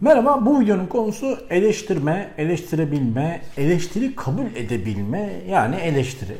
Merhaba, bu videonun konusu eleştirme, eleştirebilme, eleştiri kabul edebilme yani eleştiri.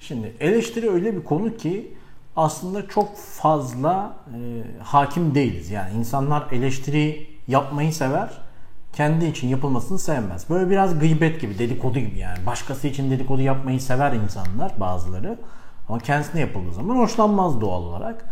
Şimdi eleştiri öyle bir konu ki aslında çok fazla e, hakim değiliz. Yani insanlar eleştiri yapmayı sever, kendi için yapılmasını sevmez. Böyle biraz gıybet gibi, dedikodu gibi yani. Başkası için dedikodu yapmayı sever insanlar bazıları. Ama kendisine yapıldığı zaman hoşlanmaz doğal olarak.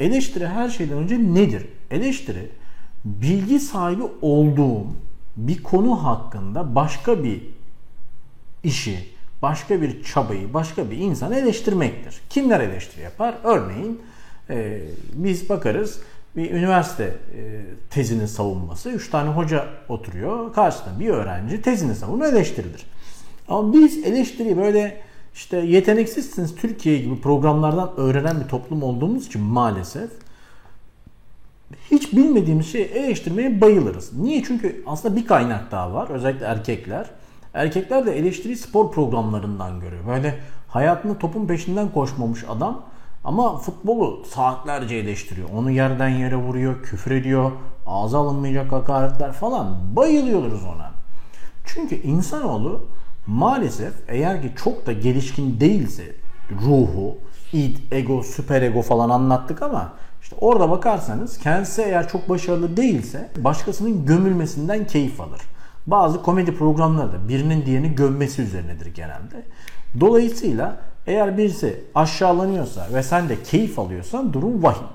Eleştiri her şeyden önce nedir? Eleştiri bilgi sahibi olduğum bir konu hakkında başka bir işi, başka bir çabayı, başka bir insanı eleştirmektir. Kimler eleştiri yapar? Örneğin e, biz bakarız bir üniversite e, tezinin savunması. Üç tane hoca oturuyor. Karşısında bir öğrenci tezini savunur eleştirilir. Ama biz eleştiriyi böyle işte yeteneksizsiniz Türkiye gibi programlardan öğrenen bir toplum olduğumuz için maalesef hiç bilmediğimiz şeyi eleştirmeye bayılırız. Niye? Çünkü aslında bir kaynak daha var. Özellikle erkekler. Erkekler de eleştiri spor programlarından görüyor. Böyle hayatını topun peşinden koşmamış adam ama futbolu saatlerce eleştiriyor. Onu yerden yere vuruyor, küfür ediyor, ağza alınmayacak hakaretler falan. Bayılıyoruz ona. Çünkü insanoğlu maalesef eğer ki çok da gelişkin değilse ruhu, id, ego, süper ego falan anlattık ama işte orada bakarsanız kendisi eğer çok başarılı değilse başkasının gömülmesinden keyif alır. Bazı komedi programları da birinin diğerini gömmesi üzerinedir genelde. Dolayısıyla eğer birisi aşağılanıyorsa ve sen de keyif alıyorsan durum vahim.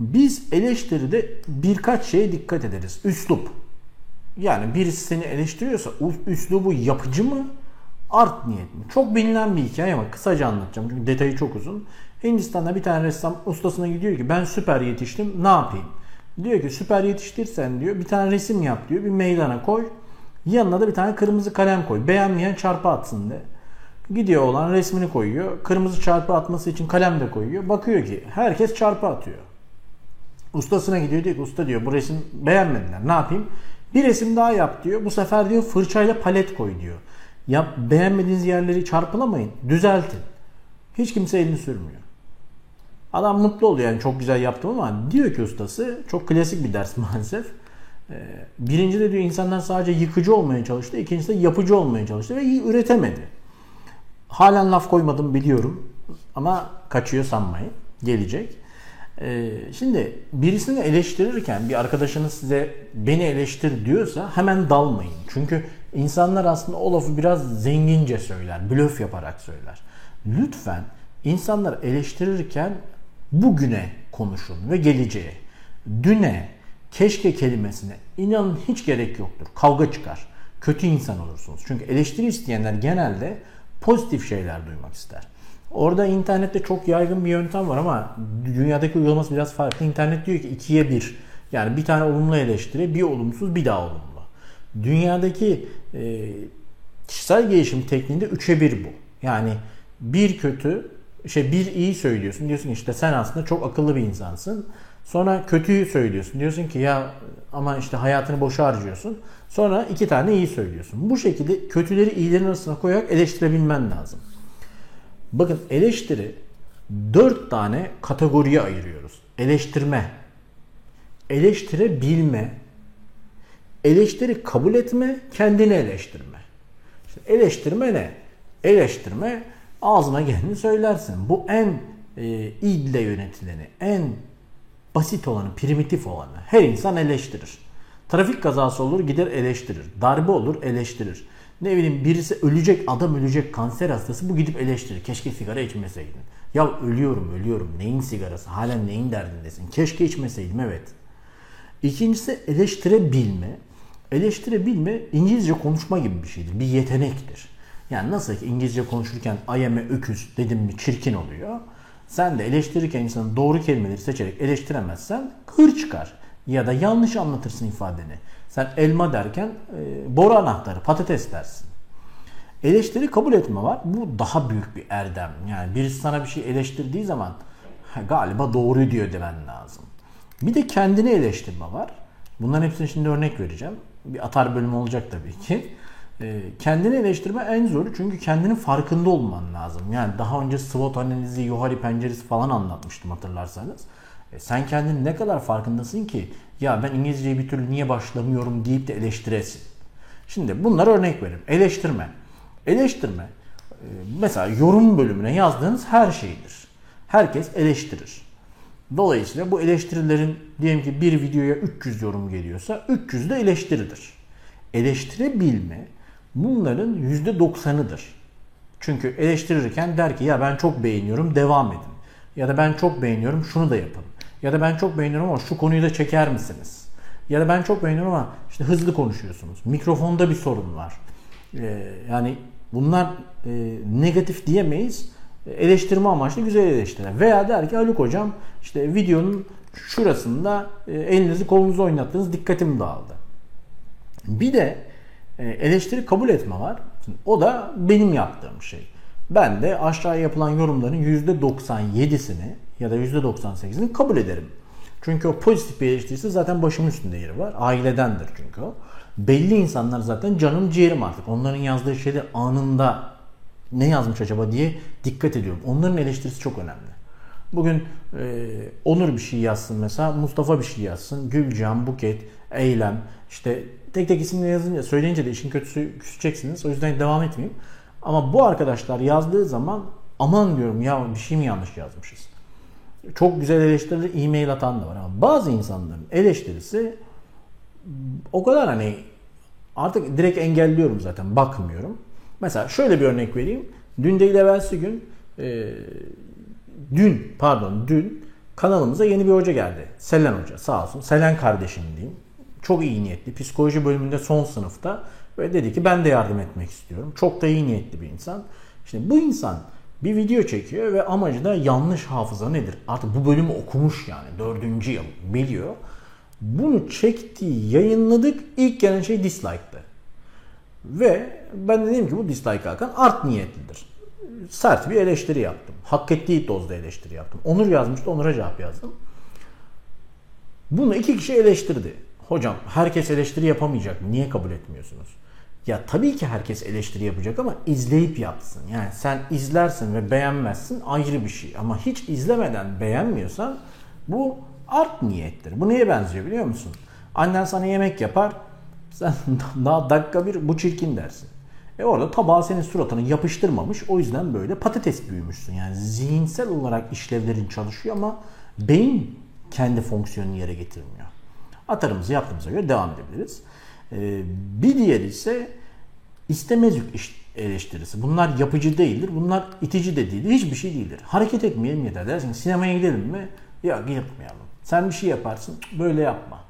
Biz eleştiride birkaç şeye dikkat ederiz. Üslup. Yani birisi seni eleştiriyorsa üslubu yapıcı mı? Art niyet mi? Çok bilinen bir hikaye ama kısaca anlatacağım çünkü detayı çok uzun. Hindistan'da bir tane ressam ustasına gidiyor ki ben süper yetiştim ne yapayım? Diyor ki süper yetiştirsen diyor bir tane resim yap diyor bir meydana koy. Yanına da bir tane kırmızı kalem koy. Beğenmeyen çarpı atsın de. Gidiyor olan resmini koyuyor. Kırmızı çarpı atması için kalem de koyuyor. Bakıyor ki herkes çarpı atıyor. Ustasına gidiyor diyor ki usta diyor bu resim beğenmediler ne yapayım? Bir resim daha yap diyor. Bu sefer diyor fırçayla palet koy diyor. Yap, beğenmediğiniz yerleri çarpılamayın. Düzeltin. Hiç kimse elini sürmüyor. Adam mutlu oluyor yani çok güzel yaptım ama diyor ki ustası çok klasik bir ders maalesef. Ee, birinci de diyor insanlar sadece yıkıcı olmaya çalıştı. İkincisi de yapıcı olmaya çalıştı ve iyi üretemedi. Halen laf koymadım biliyorum ama kaçıyor sanmayın. Gelecek. Ee, şimdi birisini eleştirirken bir arkadaşınız size beni eleştir diyorsa hemen dalmayın. Çünkü insanlar aslında o lafı biraz zengince söyler, blöf yaparak söyler. Lütfen insanlar eleştirirken bugüne konuşun ve geleceğe. Düne, keşke kelimesine inanın hiç gerek yoktur. Kavga çıkar. Kötü insan olursunuz. Çünkü eleştiri isteyenler genelde pozitif şeyler duymak ister. Orada internette çok yaygın bir yöntem var ama dünyadaki uygulaması biraz farklı. İnternet diyor ki ikiye bir. Yani bir tane olumlu eleştiri, bir olumsuz, bir daha olumlu. Dünyadaki e, kişisel gelişim tekniğinde üçe bir bu. Yani bir kötü, şey bir iyi söylüyorsun. Diyorsun işte sen aslında çok akıllı bir insansın. Sonra kötüyü söylüyorsun. Diyorsun ki ya ama işte hayatını boşa harcıyorsun. Sonra iki tane iyi söylüyorsun. Bu şekilde kötüleri iyilerin arasına koyarak eleştirebilmen lazım. Bakın eleştiri dört tane kategoriye ayırıyoruz. Eleştirme, eleştirebilme, eleştiri kabul etme, kendini eleştirme. İşte eleştirme ne? Eleştirme ağzına geleni söylersin. Bu en e, ille yönetileni, en basit olanı, primitif olanı. Her insan eleştirir. Trafik kazası olur gider eleştirir. Darbe olur eleştirir. Ne bileyim birisi ölecek, adam ölecek, kanser hastası bu gidip eleştirir. Keşke sigara içmeseydin. Ya ölüyorum, ölüyorum. Neyin sigarası? Halen neyin derdindesin? Keşke içmeseydim, evet. İkincisi eleştirebilme. Eleştirebilme İngilizce konuşma gibi bir şeydir. Bir yetenektir. Yani nasıl ki İngilizce konuşurken am öküz dedim mi çirkin oluyor. Sen de eleştirirken insanın doğru kelimeleri seçerek eleştiremezsen hır çıkar. Ya da yanlış anlatırsın ifadeni. Sen elma derken e, boru anahtarı, patates dersin. Eleştiri kabul etme var. Bu daha büyük bir erdem. Yani birisi sana bir şey eleştirdiği zaman galiba doğru diyor demen lazım. Bir de kendini eleştirme var. Bunların hepsini şimdi örnek vereceğim. Bir atar bölümü olacak tabii ki. E, kendini eleştirme en zoru çünkü kendinin farkında olman lazım. Yani daha önce SWOT analizi, Yohari penceresi falan anlatmıştım hatırlarsanız. E sen kendin ne kadar farkındasın ki ya ben İngilizceyi bir türlü niye başlamıyorum deyip de eleştiresin. Şimdi bunlar örnek verim. Eleştirme. Eleştirme e, mesela yorum bölümüne yazdığınız her şeydir. Herkes eleştirir. Dolayısıyla bu eleştirilerin diyelim ki bir videoya 300 yorum geliyorsa 300 de eleştiridir. Eleştirebilme bunların %90'ıdır. Çünkü eleştirirken der ki ya ben çok beğeniyorum devam edin. Ya da ben çok beğeniyorum şunu da yapın. Ya da ben çok beğeniyorum ama şu konuyu da çeker misiniz? Ya da ben çok beğeniyorum ama işte hızlı konuşuyorsunuz. Mikrofonda bir sorun var. Ee, yani bunlar e, negatif diyemeyiz. Eleştirme amaçlı güzel eleştiri. Veya der ki Haluk hocam işte videonun şurasında e, elinizi kolunuzu oynattınız dikkatim dağıldı. Bir de eleştiri kabul etme var. O da benim yaptığım şey. Ben de aşağıya yapılan yorumların %97'sini ya da %98'ini kabul ederim. Çünkü o pozitif bir eleştirisi zaten başımın üstünde yeri var. Ailedendir çünkü o. Belli insanlar zaten canım ciğerim artık. Onların yazdığı şeyde anında ne yazmış acaba diye dikkat ediyorum. Onların eleştirisi çok önemli. Bugün e, Onur bir şey yazsın mesela, Mustafa bir şey yazsın, Gülcan, Buket, Eylem, işte tek tek isimle yazınca, söyleyince de işin kötüsü küseceksiniz. O yüzden devam etmeyeyim. Ama bu arkadaşlar yazdığı zaman aman diyorum ya bir şey mi yanlış yazmışız. Çok güzel eleştirileri e-mail atan da var ama bazı insanların eleştirisi o kadar hani artık direkt engelliyorum zaten bakmıyorum. Mesela şöyle bir örnek vereyim. Dün değil evvelsi gün e, dün pardon dün kanalımıza yeni bir hoca geldi. Selen Hoca sağ olsun. Selen kardeşim diyeyim. Çok iyi niyetli. Psikoloji bölümünde son sınıfta ve dedi ki ben de yardım etmek istiyorum. Çok da iyi niyetli bir insan. Şimdi bu insan bir video çekiyor ve amacı da yanlış hafıza nedir? Artık bu bölümü okumuş yani dördüncü yıl biliyor. Bunu çektiği yayınladık ilk gelen şey dislike'tı. Ve ben de dedim ki bu dislike Hakan art niyetlidir. Sert bir eleştiri yaptım. Hak ettiği dozda eleştiri yaptım. Onur yazmıştı, Onur'a cevap yazdım. Bunu iki kişi eleştirdi. Hocam herkes eleştiri yapamayacak mı? Niye kabul etmiyorsunuz? Ya tabii ki herkes eleştiri yapacak ama izleyip yapsın. Yani sen izlersin ve beğenmezsin ayrı bir şey. Ama hiç izlemeden beğenmiyorsan bu art niyettir. Bu neye benziyor biliyor musun? Annen sana yemek yapar. Sen daha dakika bir bu çirkin dersin. E orada tabağı senin suratına yapıştırmamış. O yüzden böyle patates büyümüşsün. Yani zihinsel olarak işlevlerin çalışıyor ama beyin kendi fonksiyonunu yere getirmiyor. Atarımızı yaptığımıza göre devam edebiliriz. Ee, bir diğeri ise istemez yük eleştirisi. Bunlar yapıcı değildir. Bunlar itici de değildir. Hiçbir şey değildir. Hareket etmeyelim yeter. Dersin sinemaya gidelim mi? Ya yapmayalım. Sen bir şey yaparsın. Böyle yapma.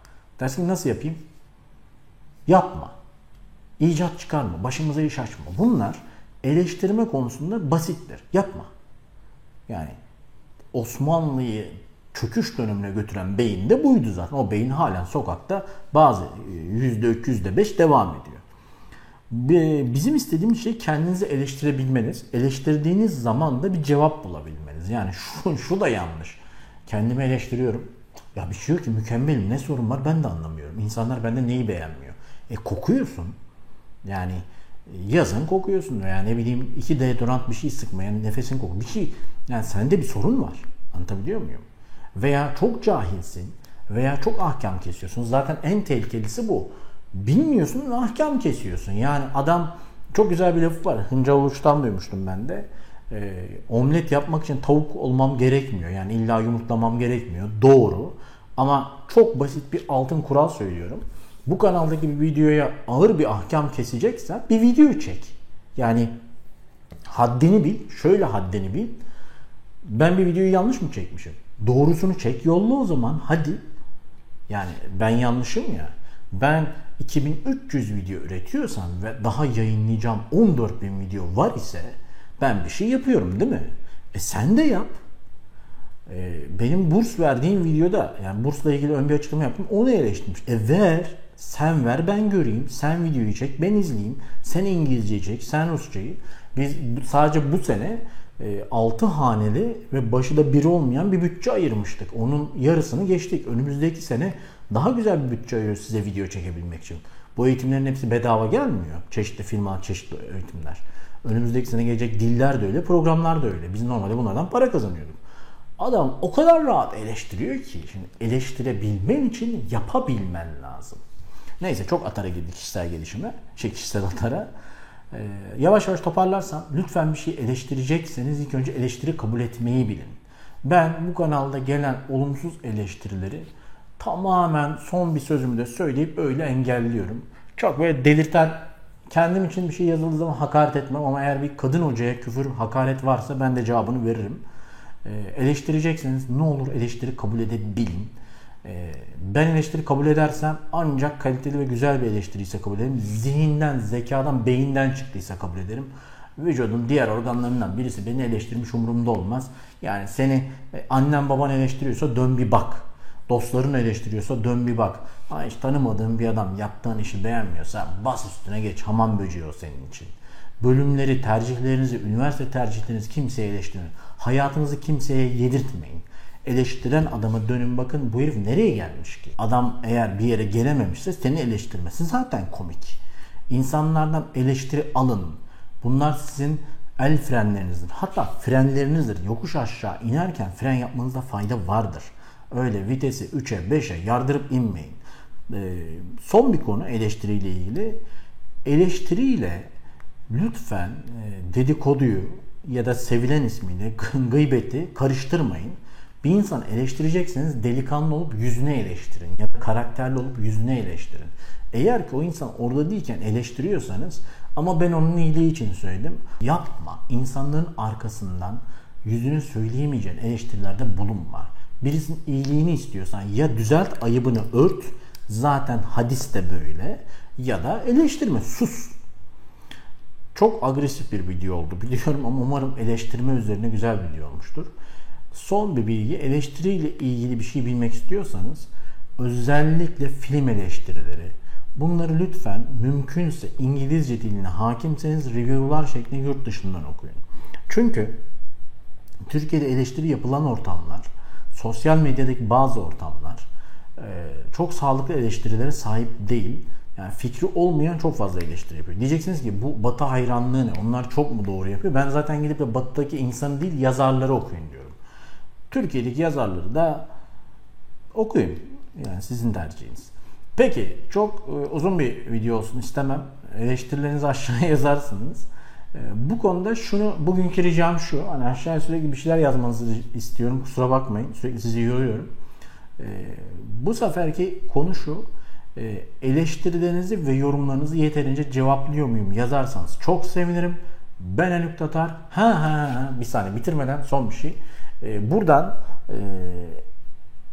Dersin nasıl yapayım? Yapma. İcat çıkarma. Başımıza iş açma. Bunlar eleştirme konusunda basittir. Yapma. Yani Osmanlı'yı çöküş dönemine götüren beyin de buydu zaten. O beyin halen sokakta bazı yüzde üç, yüzde beş devam ediyor. Bizim istediğimiz şey kendinizi eleştirebilmeniz. Eleştirdiğiniz zaman da bir cevap bulabilmeniz. Yani şu, şu da yanlış. Kendimi eleştiriyorum. Ya bir şey yok ki mükemmelim ne sorun var ben de anlamıyorum. İnsanlar bende neyi beğenmiyor. E kokuyorsun. Yani yazın kokuyorsun veya ne bileyim iki deodorant bir şey sıkmayan nefesin koku. Bir şey yani sende bir sorun var. Anlatabiliyor muyum? Veya çok cahilsin veya çok ahkam kesiyorsun. Zaten en tehlikelisi bu. Bilmiyorsun ahkam kesiyorsun. Yani adam çok güzel bir lafı var. Hınca Uluç'tan duymuştum ben de. Ee, omlet yapmak için tavuk olmam gerekmiyor. Yani illa yumurtlamam gerekmiyor. Doğru. Ama çok basit bir altın kural söylüyorum. Bu kanaldaki bir videoya ağır bir ahkam keseceksen bir video çek. Yani haddini bil. Şöyle haddini bil. Ben bir videoyu yanlış mı çekmişim? Doğrusunu çek yolla o zaman hadi. Yani ben yanlışım ya. Ben 2300 video üretiyorsam ve daha yayınlayacağım 14.000 video var ise ben bir şey yapıyorum değil mi? E sen de yap. E, benim burs verdiğim videoda yani bursla ilgili ön bir açıklama yaptım onu eleştirmiş. E ver. Sen ver ben göreyim. Sen videoyu çek ben izleyeyim. Sen İngilizce çek. Sen Rusçayı. Biz sadece bu sene 6 e, haneli ve başı da biri olmayan bir bütçe ayırmıştık. Onun yarısını geçtik. Önümüzdeki sene daha güzel bir bütçe ayırıyoruz size video çekebilmek için. Bu eğitimlerin hepsi bedava gelmiyor. Çeşitli firma, çeşitli eğitimler. Önümüzdeki sene gelecek diller de öyle, programlar da öyle. Biz normalde bunlardan para kazanıyorduk. Adam o kadar rahat eleştiriyor ki şimdi eleştirebilmen için yapabilmen lazım. Neyse çok atara girdik kişisel gelişime. Şey kişisel atara. Ee, yavaş yavaş toparlarsam lütfen bir şey eleştirecekseniz ilk önce eleştiri kabul etmeyi bilin. Ben bu kanalda gelen olumsuz eleştirileri tamamen son bir sözümü de söyleyip öyle engelliyorum. Çok böyle delirten kendim için bir şey yazıldığı zaman hakaret etmem ama eğer bir kadın hocaya küfür, hakaret varsa ben de cevabını veririm. Ee, eleştirecekseniz ne olur eleştiri kabul edebilin. Ee, ben eleştiri kabul edersem ancak kaliteli ve güzel bir eleştiriyse kabul ederim. Zihinden, zekadan, beyinden çıktıysa kabul ederim. Vücudun diğer organlarından birisi beni eleştirmiş umurumda olmaz. Yani seni e, annen baban eleştiriyorsa dön bir bak. Dostların eleştiriyorsa dön bir bak. Ha hiç tanımadığın bir adam yaptığın işi beğenmiyorsa bas üstüne geç. Hamam böceği o senin için. Bölümleri, tercihlerinizi, üniversite tercihlerinizi kimseye eleştirmeyin. Hayatınızı kimseye yedirtmeyin. Eleştiren adama dönün bakın bu herif nereye gelmiş ki? Adam eğer bir yere gelememişse seni eleştirmesi zaten komik. İnsanlardan eleştiri alın. Bunlar sizin el frenlerinizdir. Hatta frenlerinizdir. Yokuş aşağı inerken fren yapmanızda fayda vardır. Öyle vitesi 3'e 5'e yardırıp inmeyin. Ee, son bir konu eleştiriyle ilgili. Eleştiriyle lütfen e, dedikoduyu ya da sevilen ismiyle gıybeti karıştırmayın. Bir insan eleştirecekseniz delikanlı olup yüzüne eleştirin ya da karakterli olup yüzüne eleştirin. Eğer ki o insan orada değilken eleştiriyorsanız ama ben onun iyiliği için söyledim. Yapma. İnsanların arkasından yüzünü söyleyemeyeceğin eleştirilerde bulunma. Birisinin iyiliğini istiyorsan ya düzelt ayıbını ört. Zaten hadis de böyle. Ya da eleştirme. Sus. Çok agresif bir video oldu biliyorum ama umarım eleştirme üzerine güzel bir video olmuştur. Son bir bilgi eleştiriyle ilgili bir şey bilmek istiyorsanız özellikle film eleştirileri bunları lütfen mümkünse İngilizce diline hakimseniz review'lar şeklinde yurt dışından okuyun. Çünkü Türkiye'de eleştiri yapılan ortamlar, sosyal medyadaki bazı ortamlar çok sağlıklı eleştirilere sahip değil. Yani fikri olmayan çok fazla eleştiri yapıyor. Diyeceksiniz ki bu Batı hayranlığı ne? Onlar çok mu doğru yapıyor? Ben zaten gidip de Batı'daki insanı değil yazarları okuyun diyorum. Türkiye'deki yazarları da okuyun. Yani sizin tercihiniz. Peki çok e, uzun bir video olsun istemem. Eleştirilerinizi aşağıya yazarsınız. E, bu konuda şunu bugünkü ricam şu. Hani aşağıya sürekli bir şeyler yazmanızı istiyorum. Kusura bakmayın. Sürekli sizi yoruyorum. E, bu seferki konu şu. Eleştirilerinizi ve yorumlarınızı yeterince cevaplıyor muyum yazarsanız çok sevinirim. Ben Enük Tatar. Ha ha ha bir saniye bitirmeden son bir şey. Buradan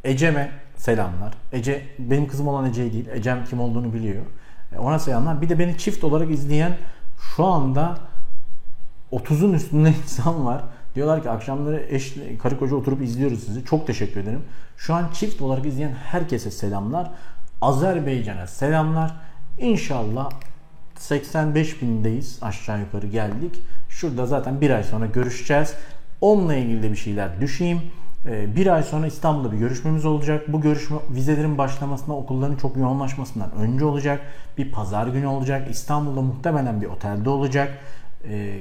Ecem'e selamlar. Ece benim kızım olan Ece değil. Ecem kim olduğunu biliyor. Ona selamlar. Bir de beni çift olarak izleyen şu anda 30'un üstünde insan var. Diyorlar ki akşamları eş, karı koca oturup izliyoruz sizi. Çok teşekkür ederim. Şu an çift olarak izleyen herkese selamlar. Azerbaycan'a selamlar. İnşallah 85 bindeyiz aşağı yukarı geldik. Şurada zaten bir ay sonra görüşeceğiz. Onunla ilgili de bir şeyler düşeyim. Ee, bir ay sonra İstanbul'da bir görüşmemiz olacak. Bu görüşme vizelerin başlamasına, okulların çok yoğunlaşmasından önce olacak. Bir pazar günü olacak. İstanbul'da muhtemelen bir otelde olacak. Ee,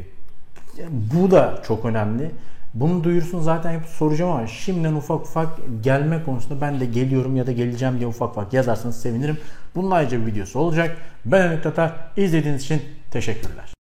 bu da çok önemli. Bunun duyurusunu zaten hep soracağım ama şimdiden ufak ufak gelme konusunda ben de geliyorum ya da geleceğim diye ufak ufak yazarsanız sevinirim. Bunun ayrıca bir videosu olacak. Ben Ömür Tatar. İzlediğiniz için teşekkürler.